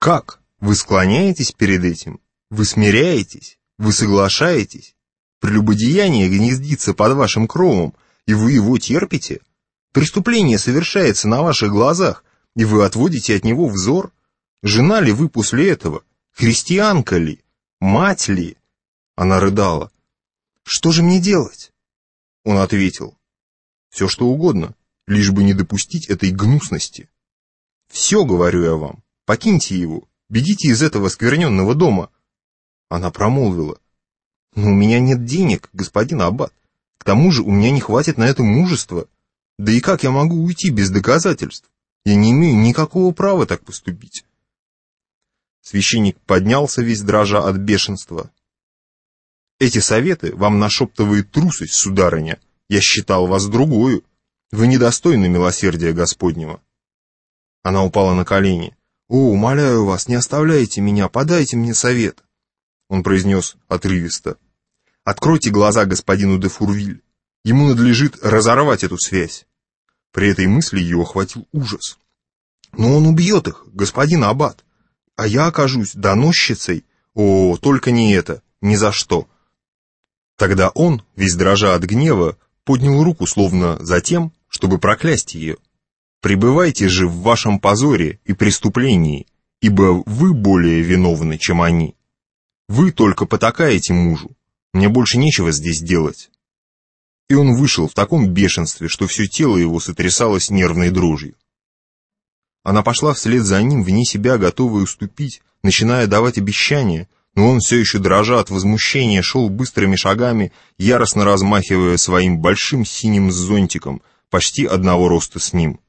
Как? Вы склоняетесь перед этим? Вы смиряетесь? Вы соглашаетесь? Прелюбодеяние гнездится под вашим кровом, и вы его терпите? Преступление совершается на ваших глазах, и вы отводите от него взор? Жена ли вы после этого? Христианка ли? Мать ли? Она рыдала. Что же мне делать? Он ответил. Все что угодно, лишь бы не допустить этой гнусности. Все, говорю я вам, покиньте его, бегите из этого скверненного дома. Она промолвила. Но у меня нет денег, господин Аббат. К тому же у меня не хватит на это мужества. Да и как я могу уйти без доказательств? Я не имею никакого права так поступить. Священник поднялся весь дрожа от бешенства. Эти советы вам нашептывает трусость, сударыня. Я считал вас другую. Вы недостойны милосердия Господнего. Она упала на колени. «О, умоляю вас, не оставляйте меня, подайте мне совет!» Он произнес отрывисто. «Откройте глаза господину де Фурвиль. Ему надлежит разорвать эту связь». При этой мысли ее охватил ужас. «Но он убьет их, господин Аббат, а я окажусь доносчицей. О, только не это, ни за что!» Тогда он, весь дрожа от гнева, поднял руку словно за тем, чтобы проклясть ее. «Пребывайте же в вашем позоре и преступлении, ибо вы более виновны, чем они. Вы только потакаете мужу, мне больше нечего здесь делать». И он вышел в таком бешенстве, что все тело его сотрясалось нервной дрожью. Она пошла вслед за ним, вне себя, готовая уступить, начиная давать обещания, но он все еще дрожа от возмущения шел быстрыми шагами, яростно размахивая своим большим синим зонтиком, почти одного роста с ним.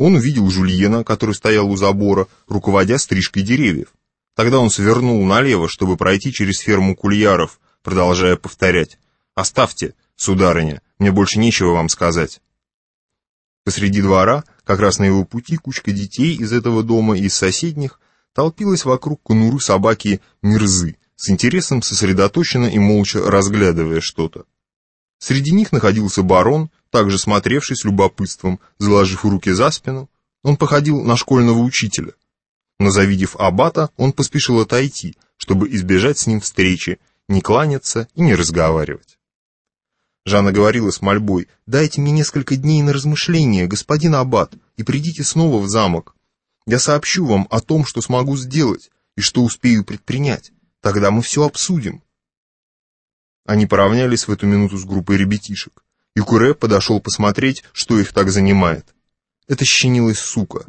Он увидел Жульена, который стоял у забора, руководя стрижкой деревьев. Тогда он свернул налево, чтобы пройти через ферму кульяров, продолжая повторять «Оставьте, сударыня, мне больше нечего вам сказать». Посреди двора, как раз на его пути, кучка детей из этого дома и из соседних толпилась вокруг конуры собаки Мирзы, с интересом сосредоточенно и молча разглядывая что-то. Среди них находился барон, также смотревший с любопытством, заложив руки за спину. Он походил на школьного учителя. Но завидев аббата, он поспешил отойти, чтобы избежать с ним встречи, не кланяться и не разговаривать. Жанна говорила с мольбой, «Дайте мне несколько дней на размышление, господин аббат, и придите снова в замок. Я сообщу вам о том, что смогу сделать и что успею предпринять. Тогда мы все обсудим». Они поравнялись в эту минуту с группой ребятишек, и Куре подошел посмотреть, что их так занимает. Это щенилась сука.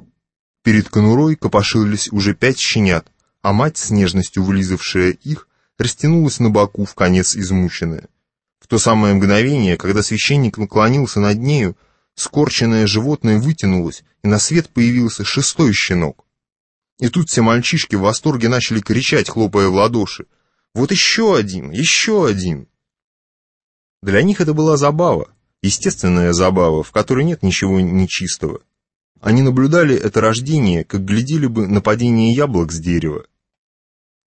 Перед конурой копошились уже пять щенят, а мать, с нежностью вылизавшая их, растянулась на боку в конец измученная. В то самое мгновение, когда священник наклонился над нею, скорченное животное вытянулось, и на свет появился шестой щенок. И тут все мальчишки в восторге начали кричать, хлопая в ладоши. «Вот еще один! Еще один!» Для них это была забава, естественная забава, в которой нет ничего нечистого. Они наблюдали это рождение, как глядели бы на падение яблок с дерева.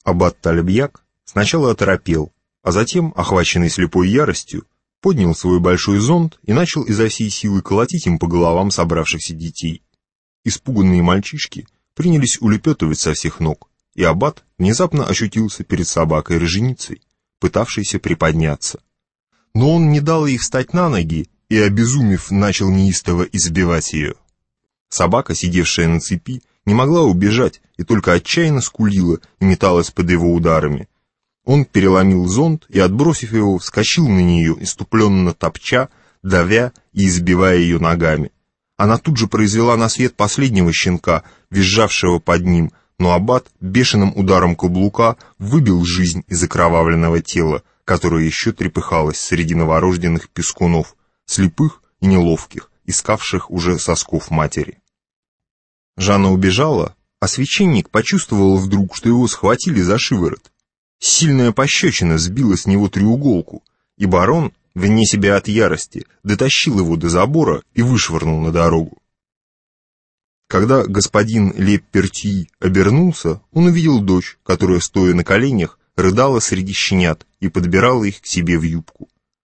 Аббат Тальбьяк сначала оторопел, а затем, охваченный слепой яростью, поднял свой большой зонт и начал изо всей силы колотить им по головам собравшихся детей. Испуганные мальчишки принялись улепетывать со всех ног, и аббат внезапно ощутился перед собакой-роженицей, пытавшейся приподняться. Но он не дал ей встать на ноги и, обезумев, начал неистово избивать ее. Собака, сидевшая на цепи, не могла убежать и только отчаянно скулила и металась под его ударами, он переломил зонт и, отбросив его, вскочил на нее, иступленно топча, давя и избивая ее ногами. Она тут же произвела на свет последнего щенка, визжавшего под ним, но аббат бешеным ударом каблука выбил жизнь из окровавленного тела, которое еще трепыхалось среди новорожденных пескунов, слепых и неловких, искавших уже сосков матери. Жанна убежала, а священник почувствовал вдруг, что его схватили за шиворот. Сильная пощечина сбила с него треуголку, и барон, вне себя от ярости, дотащил его до забора и вышвырнул на дорогу. Когда господин Леппертий обернулся, он увидел дочь, которая, стоя на коленях, рыдала среди щенят и подбирала их к себе в юбку.